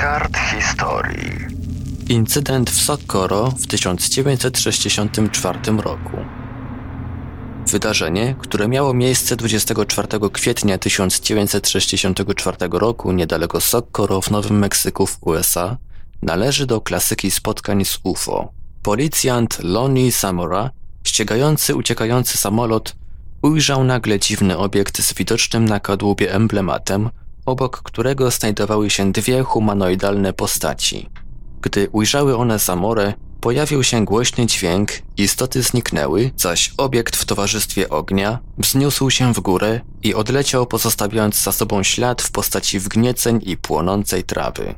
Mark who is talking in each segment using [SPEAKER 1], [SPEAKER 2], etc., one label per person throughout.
[SPEAKER 1] kart historii.
[SPEAKER 2] Incydent w Soccoro w 1964 roku. Wydarzenie, które miało miejsce 24 kwietnia 1964 roku niedaleko Soccoro w Nowym Meksyku w USA, należy do klasyki spotkań z UFO. Policjant Lonnie Samora, ścigający uciekający samolot, ujrzał nagle dziwny obiekt z widocznym na kadłubie emblematem, obok którego znajdowały się dwie humanoidalne postaci. Gdy ujrzały one Samorę, pojawił się głośny dźwięk, istoty zniknęły, zaś obiekt w towarzystwie ognia wzniósł się w górę i odleciał pozostawiając za sobą ślad w postaci wgnieceń i płonącej trawy.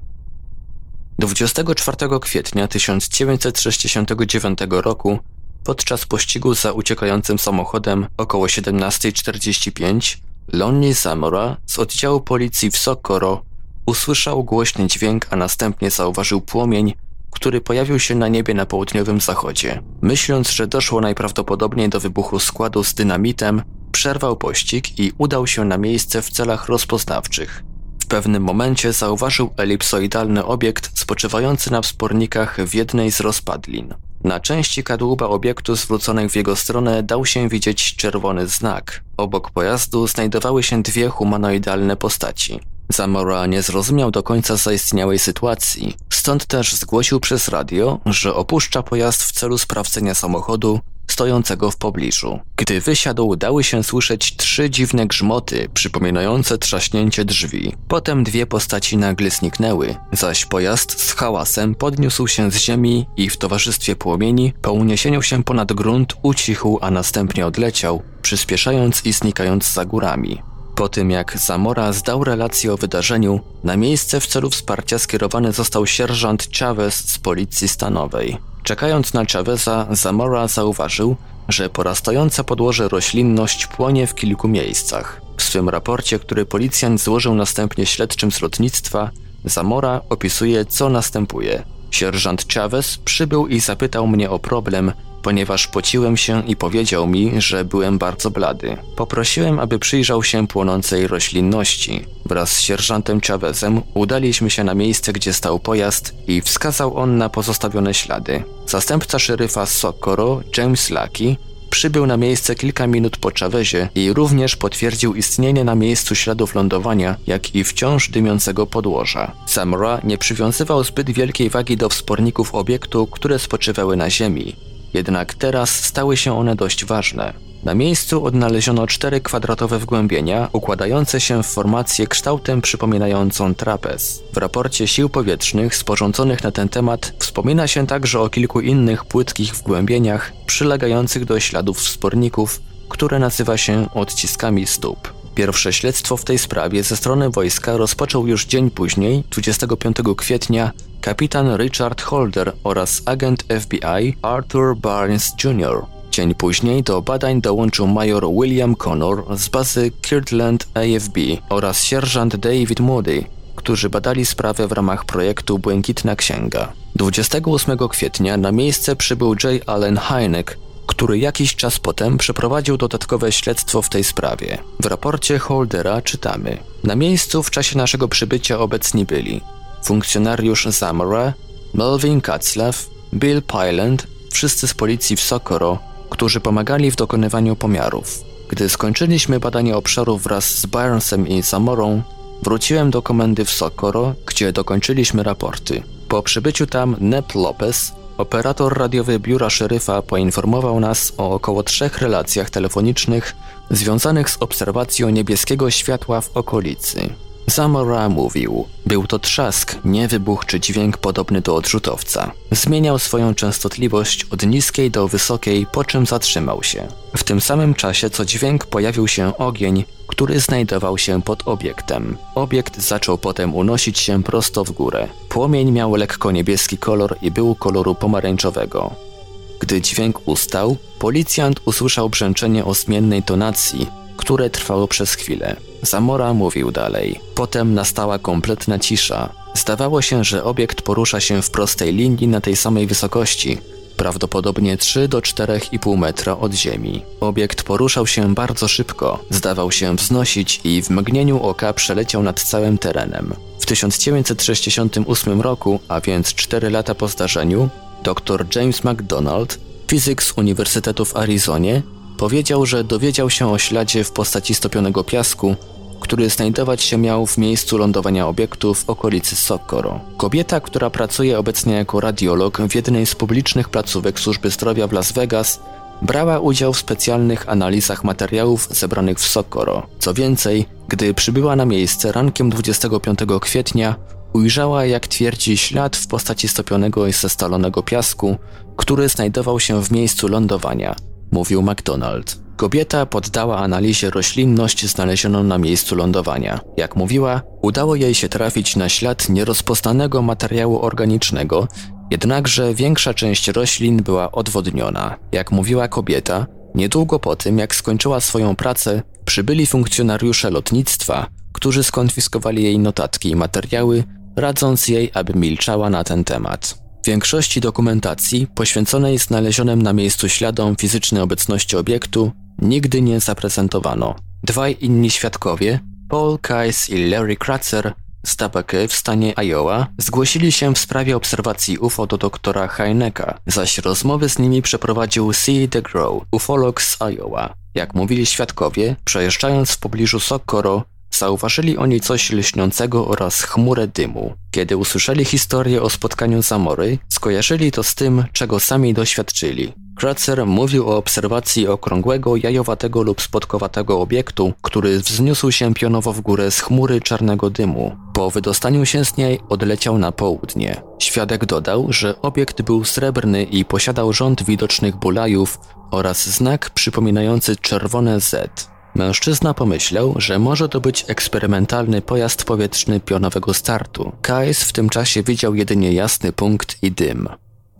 [SPEAKER 2] 24 kwietnia 1969 roku podczas pościgu za uciekającym samochodem około 17.45 Lonnie Zamora z oddziału policji w Socorro usłyszał głośny dźwięk, a następnie zauważył płomień, który pojawił się na niebie na południowym zachodzie. Myśląc, że doszło najprawdopodobniej do wybuchu składu z dynamitem, przerwał pościg i udał się na miejsce w celach rozpoznawczych. W pewnym momencie zauważył elipsoidalny obiekt spoczywający na wspornikach w jednej z rozpadlin. Na części kadłuba obiektu zwróconej w jego stronę dał się widzieć czerwony znak. Obok pojazdu znajdowały się dwie humanoidalne postaci. Zamora nie zrozumiał do końca zaistniałej sytuacji, stąd też zgłosił przez radio, że opuszcza pojazd w celu sprawdzenia samochodu stojącego w pobliżu. Gdy wysiadł, dały się słyszeć trzy dziwne grzmoty, przypominające trzaśnięcie drzwi. Potem dwie postaci nagle zniknęły, zaś pojazd z hałasem podniósł się z ziemi i w towarzystwie płomieni po uniesieniu się ponad grunt ucichł, a następnie odleciał, przyspieszając i znikając za górami. Po tym jak Zamora zdał relację o wydarzeniu, na miejsce w celu wsparcia skierowany został sierżant Chavez z policji stanowej. Czekając na Chaveza, Zamora zauważył, że porastająca podłoże roślinność płonie w kilku miejscach. W swym raporcie, który policjant złożył następnie śledczym z lotnictwa, Zamora opisuje, co następuje. Sierżant Chavez przybył i zapytał mnie o problem, ponieważ pociłem się i powiedział mi, że byłem bardzo blady. Poprosiłem, aby przyjrzał się płonącej roślinności. Wraz z sierżantem Chavezem udaliśmy się na miejsce, gdzie stał pojazd i wskazał on na pozostawione ślady. Zastępca szeryfa Socorro, James Lucky, przybył na miejsce kilka minut po Chavezie i również potwierdził istnienie na miejscu śladów lądowania, jak i wciąż dymiącego podłoża. Zamora nie przywiązywał zbyt wielkiej wagi do wsporników obiektu, które spoczywały na ziemi. Jednak teraz stały się one dość ważne. Na miejscu odnaleziono cztery kwadratowe wgłębienia, układające się w formację kształtem przypominającą trapez. W raporcie sił powietrznych sporządzonych na ten temat wspomina się także o kilku innych płytkich wgłębieniach przylegających do śladów wsporników, które nazywa się odciskami stóp. Pierwsze śledztwo w tej sprawie ze strony wojska rozpoczął już dzień później, 25 kwietnia, kapitan Richard Holder oraz agent FBI Arthur Barnes Jr. Dzień później do badań dołączył major William Connor z bazy Kirtland AFB oraz sierżant David Moody, którzy badali sprawę w ramach projektu Błękitna Księga. 28 kwietnia na miejsce przybył J. Allen Hynek, który jakiś czas potem przeprowadził dodatkowe śledztwo w tej sprawie. W raporcie Holdera czytamy: Na miejscu w czasie naszego przybycia obecni byli funkcjonariusz Zamora, Melvin Katzlaw, Bill Pyland, wszyscy z policji w Socorro, którzy pomagali w dokonywaniu pomiarów. Gdy skończyliśmy badanie obszaru wraz z Barnesem i Zamorą, wróciłem do komendy w Socorro, gdzie dokończyliśmy raporty. Po przybyciu tam Ned Lopez, operator radiowy biura szeryfa, poinformował nas o około trzech relacjach telefonicznych związanych z obserwacją niebieskiego światła w okolicy. Zamora mówił, był to trzask, nie wybuch czy dźwięk podobny do odrzutowca. Zmieniał swoją częstotliwość od niskiej do wysokiej, po czym zatrzymał się. W tym samym czasie co dźwięk pojawił się ogień, który znajdował się pod obiektem. Obiekt zaczął potem unosić się prosto w górę. Płomień miał lekko niebieski kolor i był koloru pomarańczowego. Gdy dźwięk ustał, policjant usłyszał brzęczenie o zmiennej tonacji, które trwało przez chwilę. Zamora mówił dalej. Potem nastała kompletna cisza. Zdawało się, że obiekt porusza się w prostej linii na tej samej wysokości, prawdopodobnie 3 do 4,5 metra od ziemi. Obiekt poruszał się bardzo szybko, zdawał się wznosić i w mgnieniu oka przeleciał nad całym terenem. W 1968 roku, a więc 4 lata po zdarzeniu, dr James McDonald, fizyk z Uniwersytetu w Arizonie, powiedział, że dowiedział się o śladzie w postaci stopionego piasku, który znajdować się miał w miejscu lądowania obiektu w okolicy Socorro. Kobieta, która pracuje obecnie jako radiolog w jednej z publicznych placówek służby zdrowia w Las Vegas, brała udział w specjalnych analizach materiałów zebranych w Socorro. Co więcej, gdy przybyła na miejsce rankiem 25 kwietnia, ujrzała, jak twierdzi, ślad w postaci stopionego i zestalonego piasku, który znajdował się w miejscu lądowania, mówił McDonald. Kobieta poddała analizie roślinność znalezioną na miejscu lądowania. Jak mówiła, udało jej się trafić na ślad nierozpoznanego materiału organicznego, jednakże większa część roślin była odwodniona. Jak mówiła kobieta, niedługo po tym, jak skończyła swoją pracę, przybyli funkcjonariusze lotnictwa, którzy skonfiskowali jej notatki i materiały, radząc jej, aby milczała na ten temat. W większości dokumentacji poświęconej znalezionym na miejscu śladom fizycznej obecności obiektu nigdy nie zaprezentowano. Dwaj inni świadkowie, Paul Kais i Larry Kratzer z Tabake w stanie Iowa, zgłosili się w sprawie obserwacji UFO do doktora Heineka, zaś rozmowy z nimi przeprowadził C. DeGrow, ufolog z Iowa. Jak mówili świadkowie, przejeżdżając w pobliżu Socorro, Zauważyli oni coś lśniącego oraz chmurę dymu. Kiedy usłyszeli historię o spotkaniu Zamory, skojarzyli to z tym, czego sami doświadczyli. Kratzer mówił o obserwacji okrągłego, jajowatego lub spodkowatego obiektu, który wzniósł się pionowo w górę z chmury czarnego dymu. Po wydostaniu się z niej odleciał na południe. Świadek dodał, że obiekt był srebrny i posiadał rząd widocznych bulajów oraz znak przypominający czerwone Z. Mężczyzna pomyślał, że może to być eksperymentalny pojazd powietrzny pionowego startu. Kais w tym czasie widział jedynie jasny punkt i dym.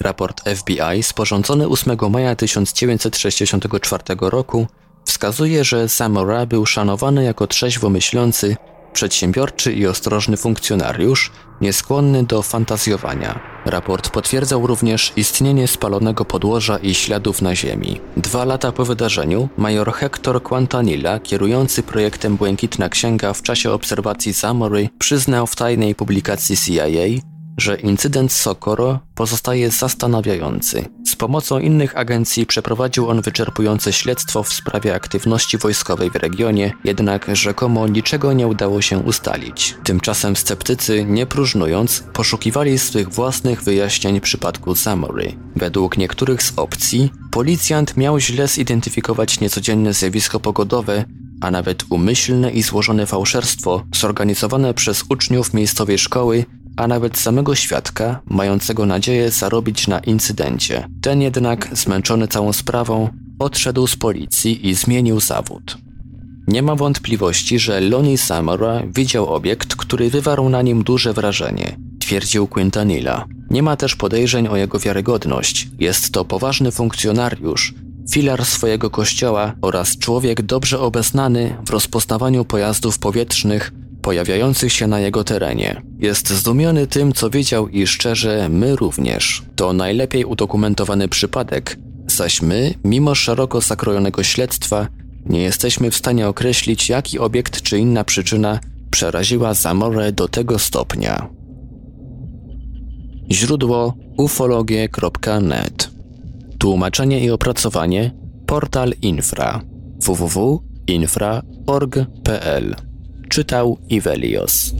[SPEAKER 2] Raport FBI sporządzony 8 maja 1964 roku wskazuje, że Samora był szanowany jako trzeźwo myślący, przedsiębiorczy i ostrożny funkcjonariusz, nieskłonny do fantazjowania. Raport potwierdzał również istnienie spalonego podłoża i śladów na ziemi. Dwa lata po wydarzeniu major Hector Quantanilla, kierujący projektem Błękitna Księga w czasie obserwacji Samory, przyznał w tajnej publikacji CIA, że incydent Socorro pozostaje zastanawiający. Pomocą innych agencji przeprowadził on wyczerpujące śledztwo w sprawie aktywności wojskowej w regionie, jednak rzekomo niczego nie udało się ustalić. Tymczasem sceptycy, nie próżnując, poszukiwali swych własnych wyjaśnień przypadku Samory. Według niektórych z opcji, policjant miał źle zidentyfikować niecodzienne zjawisko pogodowe, a nawet umyślne i złożone fałszerstwo zorganizowane przez uczniów miejscowej szkoły a nawet samego świadka, mającego nadzieję zarobić na incydencie. Ten jednak, zmęczony całą sprawą, odszedł z policji i zmienił zawód. Nie ma wątpliwości, że Lonnie Samora widział obiekt, który wywarł na nim duże wrażenie, twierdził Quintanilla. Nie ma też podejrzeń o jego wiarygodność. Jest to poważny funkcjonariusz, filar swojego kościoła oraz człowiek dobrze obeznany w rozpoznawaniu pojazdów powietrznych pojawiających się na jego terenie. Jest zdumiony tym, co widział i szczerze my również. To najlepiej udokumentowany przypadek, zaś my, mimo szeroko zakrojonego śledztwa, nie jesteśmy w stanie określić, jaki obiekt czy inna przyczyna przeraziła Zamorę do tego stopnia. Źródło ufologie.net Tłumaczenie i opracowanie portal infra www.infra.org.pl Czytał Ivelios.